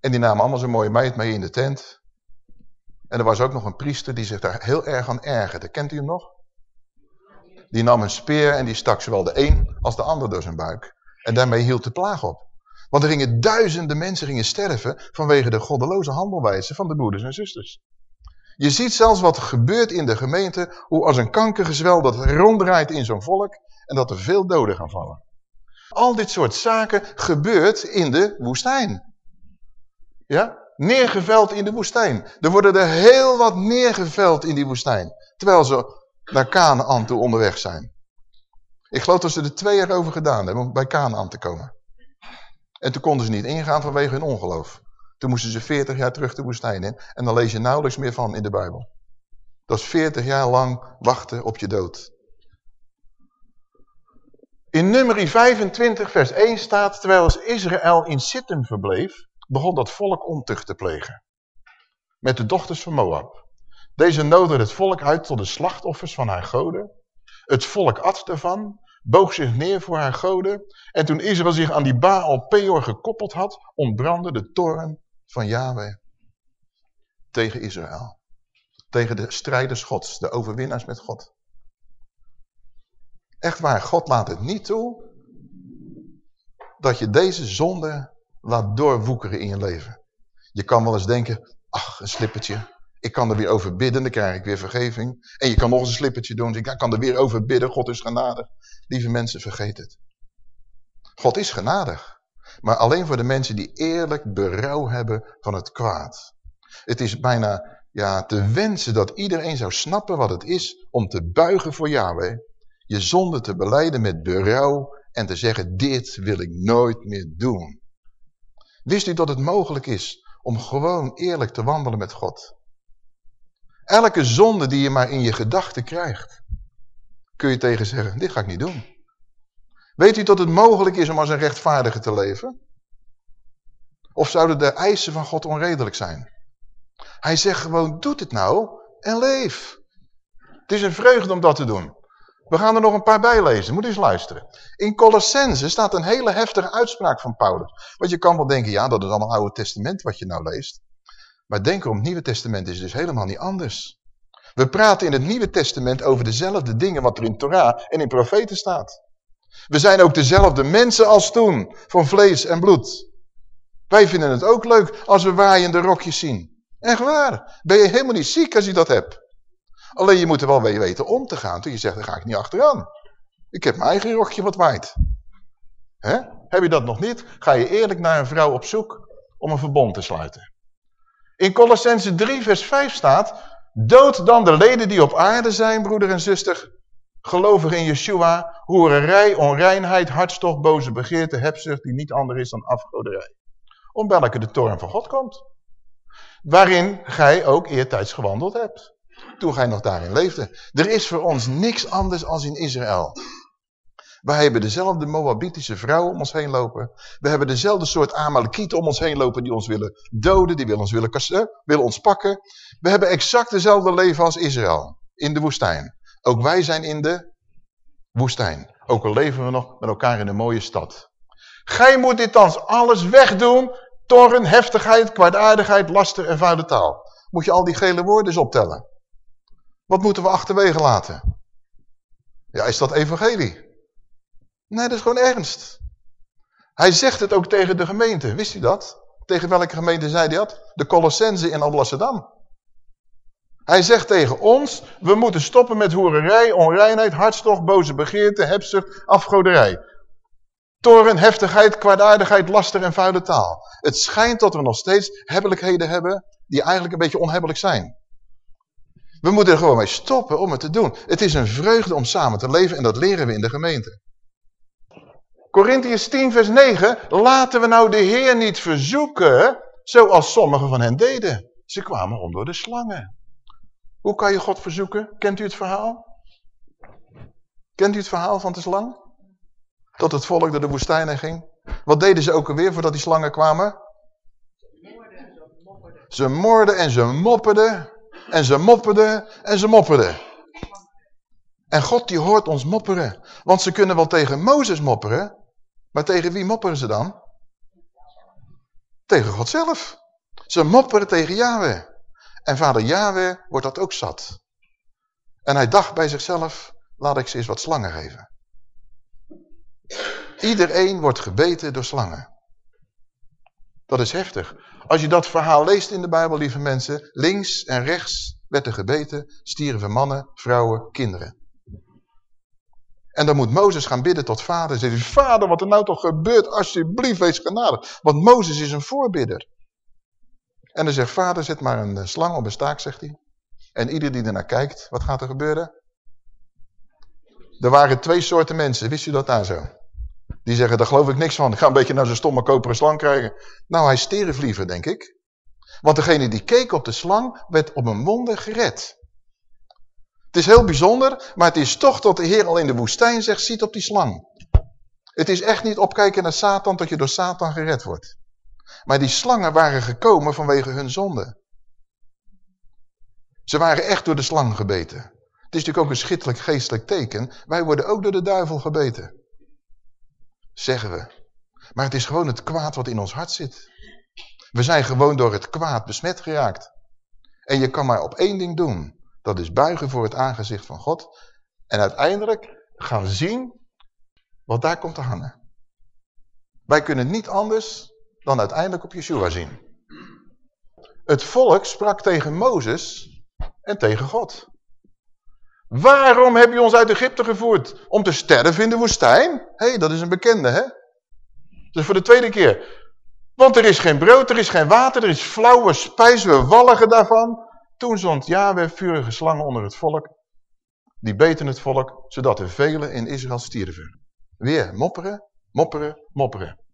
S1: En die namen allemaal zo'n mooie meid mee in de tent. En er was ook nog een priester die zich daar heel erg aan ergerde. Kent u hem nog? Die nam een speer en die stak zowel de een als de ander door zijn buik. En daarmee hield de plaag op. Want er gingen duizenden mensen gingen sterven vanwege de goddeloze handelwijze van de broeders en zusters. Je ziet zelfs wat er gebeurt in de gemeente, hoe als een kankergezwel dat ronddraait in zo'n volk en dat er veel doden gaan vallen. Al dit soort zaken gebeurt in de woestijn. Ja? neergeveld in de woestijn. Er worden er heel wat neergeveld in die woestijn. Terwijl ze naar Canaan toe onderweg zijn. Ik geloof dat ze er twee jaar over gedaan hebben om bij Canaan te komen. En toen konden ze niet ingaan vanwege hun ongeloof. Toen moesten ze 40 jaar terug de woestijn in. En dan lees je nauwelijks meer van in de Bijbel. Dat is 40 jaar lang wachten op je dood. In nummer 25 vers 1 staat, terwijl Israël in Sittim verbleef, begon dat volk ontucht te plegen. Met de dochters van Moab. Deze nodigde het volk uit tot de slachtoffers van haar goden. Het volk at ervan, boog zich neer voor haar goden. En toen Israël zich aan die Baal Peor gekoppeld had, ontbrandde de toren van Yahweh tegen Israël. Tegen de strijders gods, de overwinnaars met God. Echt waar, God laat het niet toe dat je deze zonde laat doorwoekeren in je leven. Je kan wel eens denken, ach, een slippertje. Ik kan er weer over bidden, dan krijg ik weer vergeving. En je kan nog eens een slippertje doen, dus ik kan er weer over bidden, God is genadig. Lieve mensen, vergeet het. God is genadig. Maar alleen voor de mensen die eerlijk berouw hebben van het kwaad. Het is bijna ja, te wensen dat iedereen zou snappen wat het is om te buigen voor Yahweh. Je zonde te beleiden met berouw en te zeggen, dit wil ik nooit meer doen. Wist u dat het mogelijk is om gewoon eerlijk te wandelen met God? Elke zonde die je maar in je gedachten krijgt, kun je tegen zeggen, dit ga ik niet doen. Weet u dat het mogelijk is om als een rechtvaardige te leven? Of zouden de eisen van God onredelijk zijn? Hij zegt gewoon, doe het nou en leef. Het is een vreugde om dat te doen. We gaan er nog een paar bij lezen, moet eens luisteren. In Colossense staat een hele heftige uitspraak van Paulus. Want je kan wel denken, ja dat is allemaal Oude Testament wat je nou leest. Maar denk erom, het Nieuwe Testament is dus helemaal niet anders. We praten in het Nieuwe Testament over dezelfde dingen wat er in Torah en in profeten staat. We zijn ook dezelfde mensen als toen, van vlees en bloed. Wij vinden het ook leuk als we waaiende rokjes zien. Echt waar. Ben je helemaal niet ziek als je dat hebt. Alleen je moet er wel mee weten om te gaan. Toen je zegt, daar ga ik niet achteraan. Ik heb mijn eigen rokje wat waait. He? Heb je dat nog niet? Ga je eerlijk naar een vrouw op zoek om een verbond te sluiten. In Colossense 3 vers 5 staat... Dood dan de leden die op aarde zijn, broeder en zuster, gelovig in Yeshua, hoererij, onreinheid, hartstocht, boze begeerte, hebzucht, die niet ander is dan afgoderij. Om welke de toorn van God komt. Waarin gij ook eertijds gewandeld hebt. Toen gij nog daarin leefde. Er is voor ons niks anders als in Israël. Wij hebben dezelfde Moabitische vrouwen om ons heen lopen. We hebben dezelfde soort Amalekieten om ons heen lopen die ons willen doden, die willen ons, willen, kassen, willen ons pakken. We hebben exact dezelfde leven als Israël in de woestijn. Ook wij zijn in de woestijn. Ook al leven we nog met elkaar in een mooie stad. Gij moet dit dan alles wegdoen. Toren, heftigheid, kwaadaardigheid, laster en vuile taal. Moet je al die gele woorden eens optellen. Wat moeten we achterwege laten? Ja, is dat evangelie? Nee, dat is gewoon ernst. Hij zegt het ook tegen de gemeente. Wist u dat? Tegen welke gemeente zei hij dat? De Colossense in Alblasserdam. Hij zegt tegen ons, we moeten stoppen met hoererij, onreinheid, hartstocht, boze begeerte, hebzucht, afgoderij. Toren, heftigheid, kwaadaardigheid, laster en vuile taal. Het schijnt dat we nog steeds hebbelijkheden hebben die eigenlijk een beetje onhebbelijk zijn. We moeten er gewoon mee stoppen om het te doen. Het is een vreugde om samen te leven en dat leren we in de gemeente. Korintiërs 10 vers 9. Laten we nou de Heer niet verzoeken zoals sommigen van hen deden. Ze kwamen om door de slangen. Hoe kan je God verzoeken? Kent u het verhaal? Kent u het verhaal van de slang? Dat het volk door de woestijn ging. Wat deden ze ook alweer voordat die slangen kwamen? Ze moorden en ze mopperden. En ze mopperden en ze mopperden. En God die hoort ons mopperen. Want ze kunnen wel tegen Mozes mopperen. Maar tegen wie mopperen ze dan? Tegen God zelf. Ze mopperen tegen Yahweh. En vader Yahweh wordt dat ook zat. En hij dacht bij zichzelf, laat ik ze eens wat slangen geven. Iedereen wordt gebeten door slangen. Dat is heftig. Als je dat verhaal leest in de Bijbel, lieve mensen, links en rechts werd er gebeten, stierven mannen, vrouwen, kinderen. En dan moet Mozes gaan bidden tot vader. Zegt vader, wat er nou toch gebeurt, alsjeblieft, wees genadig. Want Mozes is een voorbidder. En dan zegt vader, zet maar een eh, slang op een staak, zegt hij. En ieder die ernaar kijkt, wat gaat er gebeuren? Er waren twee soorten mensen, wist u dat daar zo? Die zeggen, daar geloof ik niks van. Ik ga een beetje naar zo'n stomme koperen slang krijgen. Nou, hij stierf liever, denk ik. Want degene die keek op de slang, werd op een wonder gered. Het is heel bijzonder, maar het is toch dat de Heer al in de woestijn zegt, ziet op die slang. Het is echt niet opkijken naar Satan dat je door Satan gered wordt. Maar die slangen waren gekomen vanwege hun zonde. Ze waren echt door de slang gebeten. Het is natuurlijk ook een schitterlijk geestelijk teken. Wij worden ook door de duivel gebeten. Zeggen we. Maar het is gewoon het kwaad wat in ons hart zit. We zijn gewoon door het kwaad besmet geraakt. En je kan maar op één ding doen. Dat is buigen voor het aangezicht van God. En uiteindelijk gaan zien wat daar komt te hangen. Wij kunnen niet anders dan uiteindelijk op Yeshua zien. Het volk sprak tegen Mozes en tegen God. Waarom heb je ons uit Egypte gevoerd? Om te sterven in de woestijn? Hé, hey, dat is een bekende, hè? Dus voor de tweede keer. Want er is geen brood, er is geen water, er is flauwe spijs, we walligen daarvan. Toen zond Yahweh vurige slangen onder het volk. Die beten het volk, zodat er velen in Israël stierven. Weer mopperen, mopperen, mopperen.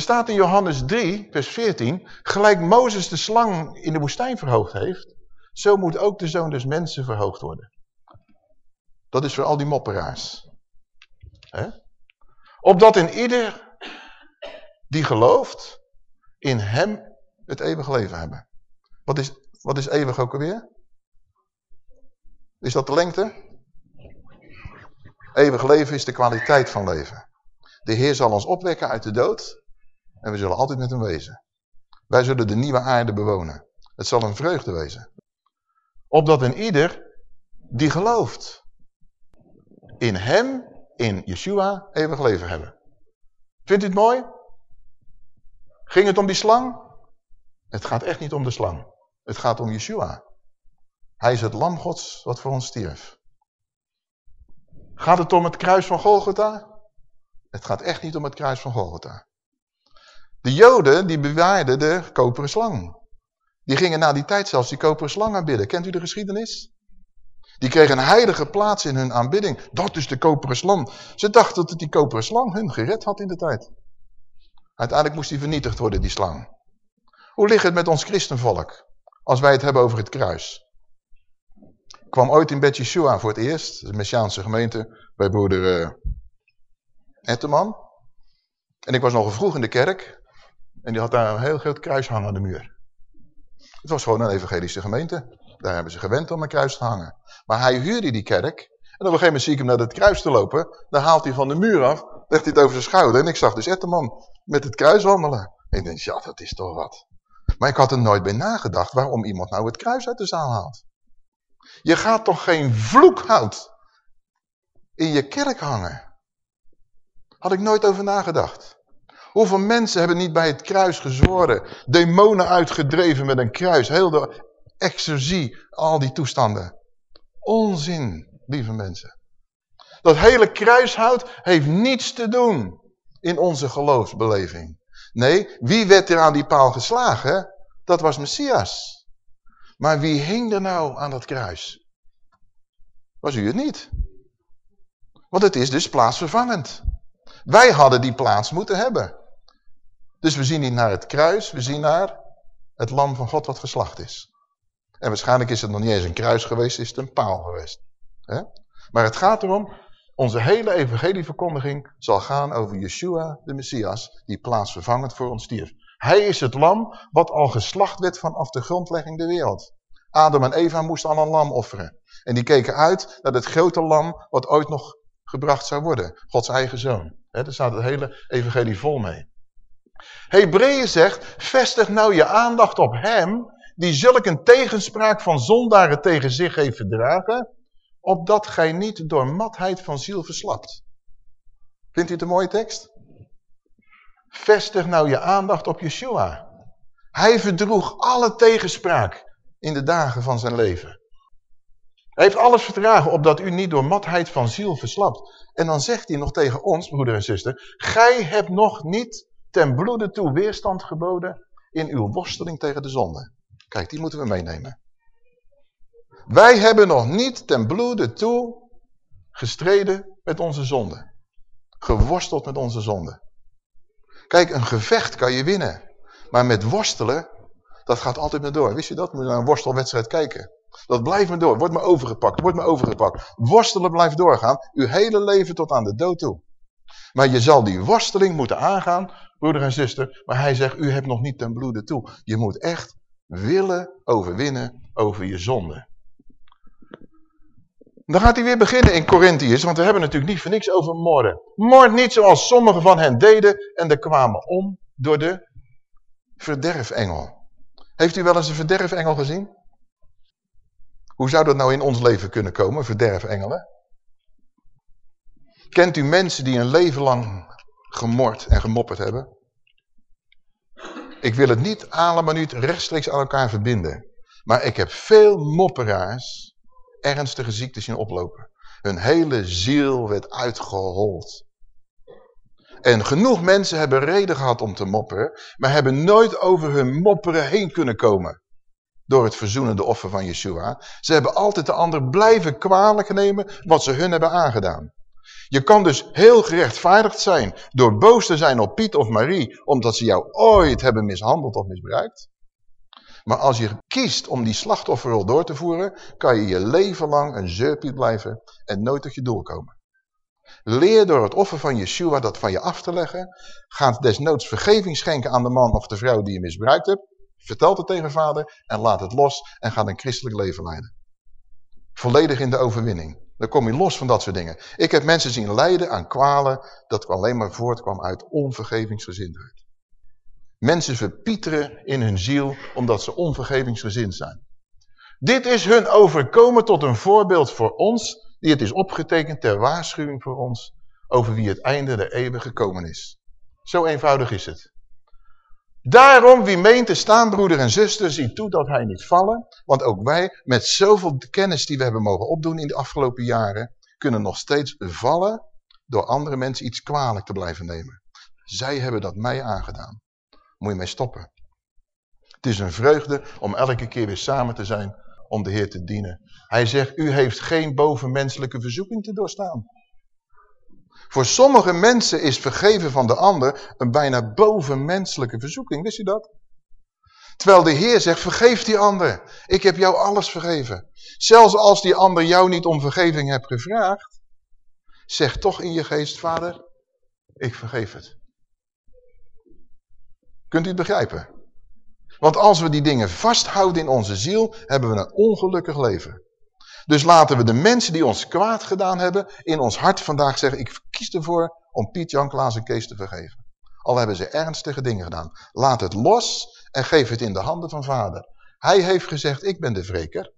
S1: Er staat in Johannes 3, vers 14, gelijk Mozes de slang in de woestijn verhoogd heeft, zo moet ook de zoon des mensen verhoogd worden. Dat is voor al die mopperaars. He? Opdat in ieder die gelooft, in hem het eeuwige leven hebben. Wat is, wat is eeuwig ook alweer? Is dat de lengte? Eeuwig leven is de kwaliteit van leven. De Heer zal ons opwekken uit de dood en we zullen altijd met hem wezen. Wij zullen de nieuwe aarde bewonen. Het zal een vreugde wezen. Opdat een ieder die gelooft in hem, in Yeshua, eeuwig leven hebben. Vindt u het mooi? Ging het om die slang? Het gaat echt niet om de slang. Het gaat om Yeshua. Hij is het lam gods wat voor ons stierf. Gaat het om het kruis van Golgotha? Het gaat echt niet om het kruis van Golgotha. De joden die bewaarden de koperen slang. Die gingen na die tijd zelfs die koperen slang aanbidden. Kent u de geschiedenis? Die kregen een heilige plaats in hun aanbidding. Dat is de koperen slang. Ze dachten dat die koperen slang hun gered had in de tijd. Uiteindelijk moest die vernietigd worden, die slang. Hoe ligt het met ons christenvolk? Als wij het hebben over het kruis. Ik kwam ooit in Bet Yeshua voor het eerst. De Messiaanse gemeente. Bij broeder uh. En ik was nog vroeg in de kerk. En die had daar een heel groot kruis hangen aan de muur. Het was gewoon een evangelische gemeente. Daar hebben ze gewend om een kruis te hangen. Maar hij huurde die kerk. En op een gegeven moment zie ik hem naar het kruis te lopen. Dan haalt hij van de muur af. Legt hij het over zijn schouder. En ik zag dus Etterman met het kruis wandelen. En ik denk, ja, dat is toch wat. Maar ik had er nooit bij nagedacht waarom iemand nou het kruis uit de zaal haalt. Je gaat toch geen vloekhout in je kerk hangen? Had ik nooit over nagedacht. Hoeveel mensen hebben niet bij het kruis gezworen, demonen uitgedreven met een kruis, heel de exorcie, al die toestanden. Onzin, lieve mensen. Dat hele kruishout heeft niets te doen in onze geloofsbeleving. Nee, wie werd er aan die paal geslagen? Dat was Messias. Maar wie hing er nou aan dat kruis? Was u het niet? Want het is dus plaatsvervangend. Wij hadden die plaats moeten hebben. Dus we zien niet naar het kruis, we zien naar het lam van God wat geslacht is. En waarschijnlijk is het nog niet eens een kruis geweest, is het een paal geweest. Maar het gaat erom, onze hele evangelieverkondiging zal gaan over Yeshua, de Messias, die plaatsvervangend voor ons stierf. Hij is het lam wat al geslacht werd vanaf de grondlegging der wereld. Adam en Eva moesten al een lam offeren. En die keken uit naar het grote lam wat ooit nog gebracht zou worden. Gods eigen zoon. Daar staat het hele evangelie vol mee. Hebreeën zegt, vestig nou je aandacht op hem die zulk een tegenspraak van zondaren tegen zich heeft verdragen, opdat gij niet door matheid van ziel verslapt. Vindt u het een mooie tekst? Vestig nou je aandacht op Yeshua. Hij verdroeg alle tegenspraak in de dagen van zijn leven. Hij heeft alles verdragen opdat u niet door matheid van ziel verslapt. En dan zegt hij nog tegen ons, broeder en zuster, gij hebt nog niet ten bloede toe weerstand geboden in uw worsteling tegen de zonde. Kijk, die moeten we meenemen. Wij hebben nog niet ten bloede toe gestreden met onze zonde. Geworsteld met onze zonde. Kijk, een gevecht kan je winnen. Maar met worstelen, dat gaat altijd maar door. Wist je dat? Moet je naar een worstelwedstrijd kijken. Dat blijft maar door. Wordt maar overgepakt, wordt maar overgepakt. Worstelen blijft doorgaan. Uw hele leven tot aan de dood toe. Maar je zal die worsteling moeten aangaan, broeder en zuster. Maar hij zegt, u hebt nog niet ten bloede toe. Je moet echt willen overwinnen over je zonde. Dan gaat hij weer beginnen in Corinthiërs, want we hebben natuurlijk niet voor niks over moorden. Moord niet zoals sommigen van hen deden en er kwamen om door de verderfengel. Heeft u wel eens een verderfengel gezien? Hoe zou dat nou in ons leven kunnen komen, verderfengelen? Kent u mensen die een leven lang gemord en gemopperd hebben? Ik wil het niet allemaal niet rechtstreeks aan elkaar verbinden. Maar ik heb veel mopperaars ernstige ziektes zien oplopen. Hun hele ziel werd uitgehold. En genoeg mensen hebben reden gehad om te mopperen, maar hebben nooit over hun mopperen heen kunnen komen. Door het verzoenende offer van Yeshua. Ze hebben altijd de ander blijven kwalijk nemen wat ze hun hebben aangedaan. Je kan dus heel gerechtvaardigd zijn door boos te zijn op Piet of Marie, omdat ze jou ooit hebben mishandeld of misbruikt. Maar als je kiest om die slachtofferrol door te voeren, kan je je leven lang een zeurpiet blijven en nooit tot je doel komen. Leer door het offer van Yeshua dat van je af te leggen. Ga desnoods vergeving schenken aan de man of de vrouw die je misbruikt hebt. Vertel het tegen vader en laat het los en ga een christelijk leven leiden. Volledig in de overwinning. Dan kom je los van dat soort dingen. Ik heb mensen zien lijden aan kwalen dat alleen maar voortkwam uit onvergevingsgezindheid. Mensen verpieteren in hun ziel omdat ze onvergevingsgezind zijn. Dit is hun overkomen tot een voorbeeld voor ons, die het is opgetekend ter waarschuwing voor ons over wie het einde der eeuwen gekomen is. Zo eenvoudig is het. Daarom, wie meent te staan, broeder en zuster, zie toe dat hij niet vallen. Want ook wij, met zoveel kennis die we hebben mogen opdoen in de afgelopen jaren, kunnen nog steeds vallen door andere mensen iets kwalijk te blijven nemen. Zij hebben dat mij aangedaan. Moet je mee stoppen. Het is een vreugde om elke keer weer samen te zijn om de Heer te dienen. Hij zegt, u heeft geen bovenmenselijke verzoeking te doorstaan. Voor sommige mensen is vergeven van de ander een bijna bovenmenselijke verzoeking. Wist u dat? Terwijl de Heer zegt, vergeef die ander. Ik heb jou alles vergeven. Zelfs als die ander jou niet om vergeving hebt gevraagd, zeg toch in je geest, vader, ik vergeef het. Kunt u het begrijpen? Want als we die dingen vasthouden in onze ziel, hebben we een ongelukkig leven. Dus laten we de mensen die ons kwaad gedaan hebben, in ons hart vandaag zeggen, ik kies ervoor om Piet, Jan, Klaas en Kees te vergeven. Al hebben ze ernstige dingen gedaan. Laat het los en geef het in de handen van vader. Hij heeft gezegd, ik ben de wreker.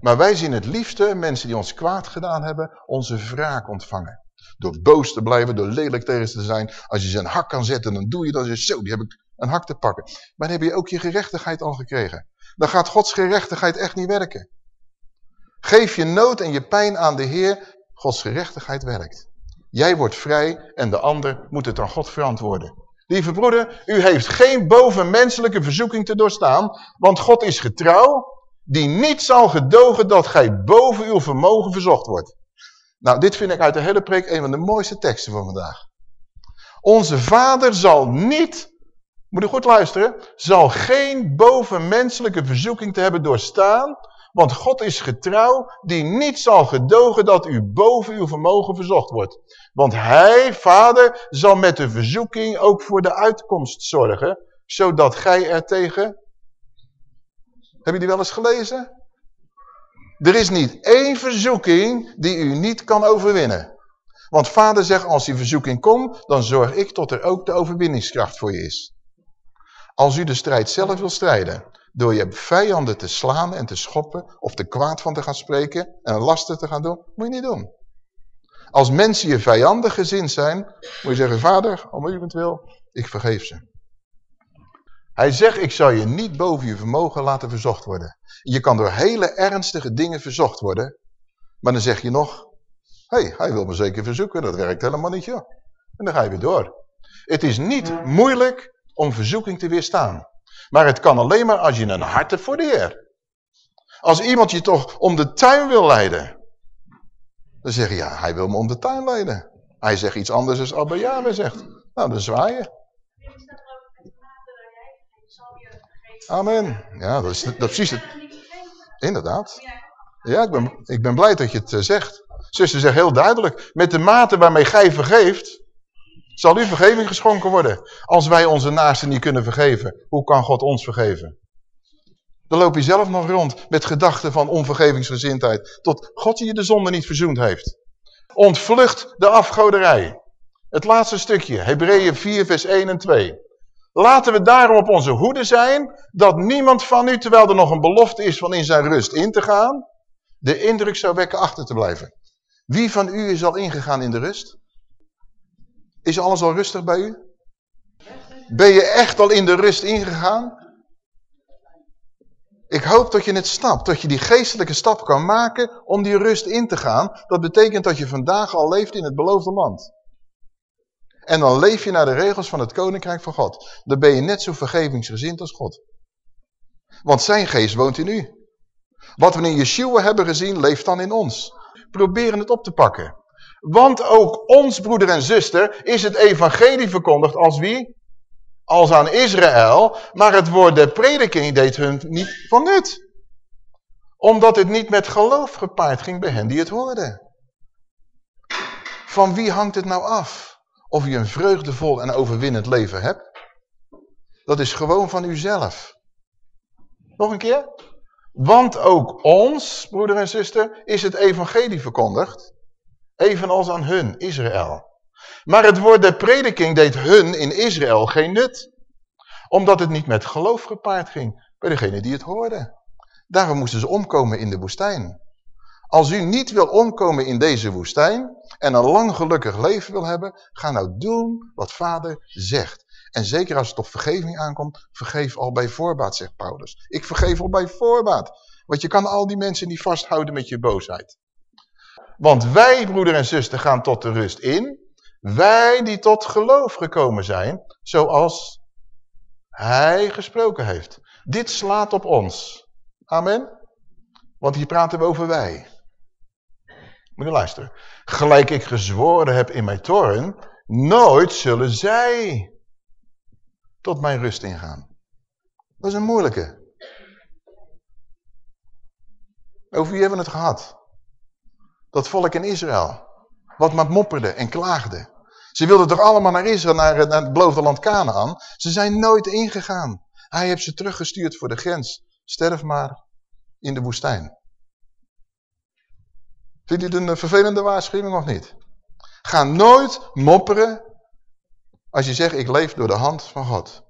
S1: Maar wij zien het liefste mensen die ons kwaad gedaan hebben, onze wraak ontvangen. Door boos te blijven, door lelijk tegen te zijn. Als je ze een hak kan zetten, dan doe je dat. Zo, die heb ik een hak te pakken. Maar dan heb je ook je gerechtigheid al gekregen. Dan gaat Gods gerechtigheid echt niet werken. Geef je nood en je pijn aan de Heer, Gods gerechtigheid werkt. Jij wordt vrij en de ander moet het aan God verantwoorden. Lieve broeder, u heeft geen bovenmenselijke verzoeking te doorstaan, want God is getrouw, die niet zal gedogen dat gij boven uw vermogen verzocht wordt. Nou, dit vind ik uit de hele preek een van de mooiste teksten van vandaag. Onze vader zal niet, moet u goed luisteren, zal geen bovenmenselijke verzoeking te hebben doorstaan, want God is getrouw die niet zal gedogen dat u boven uw vermogen verzocht wordt. Want hij, vader, zal met de verzoeking ook voor de uitkomst zorgen, zodat gij er tegen... Heb je die wel eens gelezen? Er is niet één verzoeking die u niet kan overwinnen. Want vader zegt, als die verzoeking komt, dan zorg ik tot er ook de overwinningskracht voor je is. Als u de strijd zelf wil strijden, door je vijanden te slaan en te schoppen, of te kwaad van te gaan spreken en lasten te gaan doen, moet je niet doen. Als mensen je vijandig gezind zijn, moet je zeggen, vader, om eventueel, ik vergeef ze. Hij zegt, ik zal je niet boven je vermogen laten verzocht worden. Je kan door hele ernstige dingen verzocht worden. Maar dan zeg je nog, hé, hey, hij wil me zeker verzoeken. Dat werkt helemaal niet, joh. En dan ga je weer door. Het is niet moeilijk om verzoeking te weerstaan. Maar het kan alleen maar als je een hart hebt voor de Heer. Als iemand je toch om de tuin wil leiden. Dan zeg je, ja, hij wil me om de tuin leiden. Hij zegt iets anders dan Abba Yahweh zegt. Nou, dan zwaaien. Amen. Ja, dat is, dat precies het. Inderdaad. Ja, ik ben, ik ben blij dat je het eh, zegt. Zuster zegt heel duidelijk, met de mate waarmee gij vergeeft, zal u vergeving geschonken worden. Als wij onze naasten niet kunnen vergeven, hoe kan God ons vergeven? Dan loop je zelf nog rond met gedachten van onvergevingsgezindheid. Tot God je de zonde niet verzoend heeft. Ontvlucht de afgoderij. Het laatste stukje, Hebreeën 4 vers 1 en 2. Laten we daarom op onze hoede zijn, dat niemand van u, terwijl er nog een belofte is van in zijn rust in te gaan, de indruk zou wekken achter te blijven. Wie van u is al ingegaan in de rust? Is alles al rustig bij u? Ben je echt al in de rust ingegaan? Ik hoop dat je het snapt, dat je die geestelijke stap kan maken om die rust in te gaan. Dat betekent dat je vandaag al leeft in het beloofde land. En dan leef je naar de regels van het koninkrijk van God. Dan ben je net zo vergevingsgezind als God. Want zijn geest woont in u. Wat we in Yeshua hebben gezien, leeft dan in ons. Proberen het op te pakken. Want ook ons broeder en zuster is het evangelie verkondigd als wie? Als aan Israël, maar het woord der prediking deed hun niet van nut. Omdat het niet met geloof gepaard ging bij hen die het hoorden. Van wie hangt het nou af? Of je een vreugdevol en overwinnend leven hebt? Dat is gewoon van uzelf. Nog een keer? Want ook ons, broeder en zuster, is het evangelie verkondigd. Evenals aan hun, Israël. Maar het woord der prediking deed hun in Israël geen nut. Omdat het niet met geloof gepaard ging bij degene die het hoorden. Daarom moesten ze omkomen in de woestijn. Als u niet wil omkomen in deze woestijn en een lang gelukkig leven wil hebben, ga nou doen wat vader zegt. En zeker als het op vergeving aankomt, vergeef al bij voorbaat, zegt Paulus. Ik vergeef al bij voorbaat. Want je kan al die mensen niet vasthouden met je boosheid. Want wij, broeder en zuster, gaan tot de rust in. Wij die tot geloof gekomen zijn, zoals hij gesproken heeft. Dit slaat op ons. Amen. Want hier praten we over wij. Moet je luisteren. Gelijk ik gezworen heb in mijn toren, nooit zullen zij tot mijn rust ingaan. Dat is een moeilijke. Over wie hebben we het gehad? Dat volk in Israël. Wat maar mopperde en klaagde. Ze wilden toch allemaal naar Israël, naar, naar het beloofde land Canaan. Ze zijn nooit ingegaan. Hij heeft ze teruggestuurd voor de grens. Sterf maar in de woestijn. Vindt u het een vervelende waarschuwing of niet? Ga nooit mopperen als je zegt ik leef door de hand van God.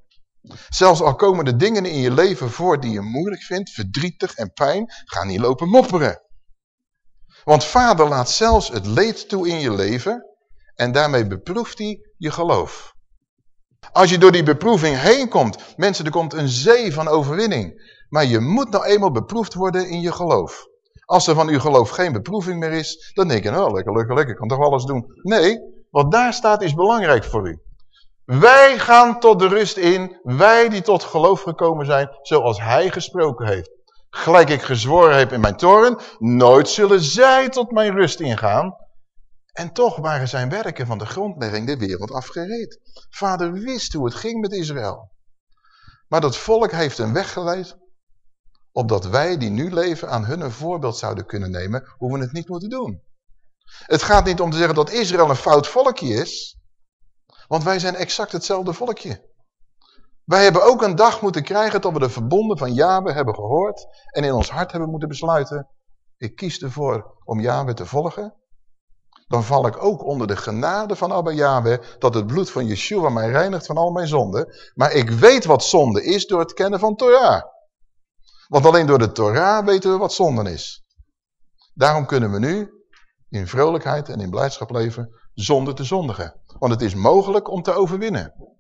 S1: Zelfs al komen de dingen in je leven voor die je moeilijk vindt, verdrietig en pijn, ga niet lopen mopperen. Want vader laat zelfs het leed toe in je leven en daarmee beproeft hij je geloof. Als je door die beproeving heen komt, mensen, er komt een zee van overwinning. Maar je moet nou eenmaal beproefd worden in je geloof. Als er van uw geloof geen beproeving meer is, dan denk je, nou lekker, lekker, lekker, ik kan toch alles doen. Nee, wat daar staat is belangrijk voor u. Wij gaan tot de rust in, wij die tot geloof gekomen zijn, zoals hij gesproken heeft. Gelijk ik gezworen heb in mijn toren, nooit zullen zij tot mijn rust ingaan. En toch waren zijn werken van de grondlegging de wereld afgereed. Vader wist hoe het ging met Israël. Maar dat volk heeft een weg geleid, opdat wij die nu leven aan hun een voorbeeld zouden kunnen nemen hoe we het niet moeten doen. Het gaat niet om te zeggen dat Israël een fout volkje is, want wij zijn exact hetzelfde volkje. Wij hebben ook een dag moeten krijgen tot we de verbonden van Yahweh hebben gehoord en in ons hart hebben moeten besluiten, ik kies ervoor om Yahweh te volgen. Dan val ik ook onder de genade van Abba Yahweh, dat het bloed van Yeshua mij reinigt van al mijn zonden. Maar ik weet wat zonde is door het kennen van Torah. Want alleen door de Torah weten we wat zonde is. Daarom kunnen we nu in vrolijkheid en in blijdschap leven zonder te zondigen. Want het is mogelijk om te overwinnen.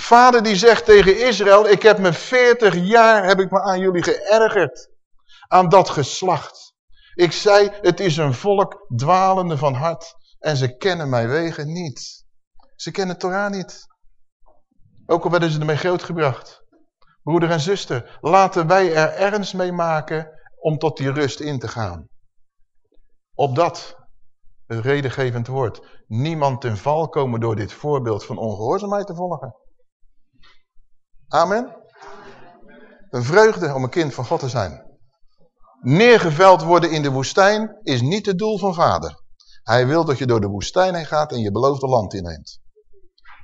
S1: Vader die zegt tegen Israël, ik heb me 40 jaar heb ik me aan jullie geërgerd. Aan dat geslacht. Ik zei, het is een volk dwalende van hart. En ze kennen mijn wegen niet. Ze kennen Torah niet. Ook al werden ze ermee grootgebracht. Broeder en zuster, laten wij er ernst mee maken om tot die rust in te gaan. Opdat, het redengevend woord, niemand ten val komen door dit voorbeeld van ongehoorzaamheid te volgen. Amen. Een vreugde om een kind van God te zijn. Neergeveld worden in de woestijn is niet het doel van vader. Hij wil dat je door de woestijn heen gaat en je beloofde land inneemt.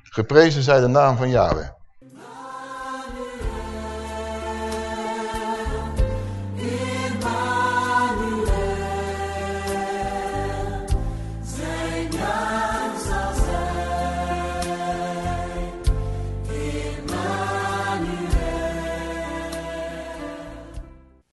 S1: Geprezen zij de naam van Yahweh.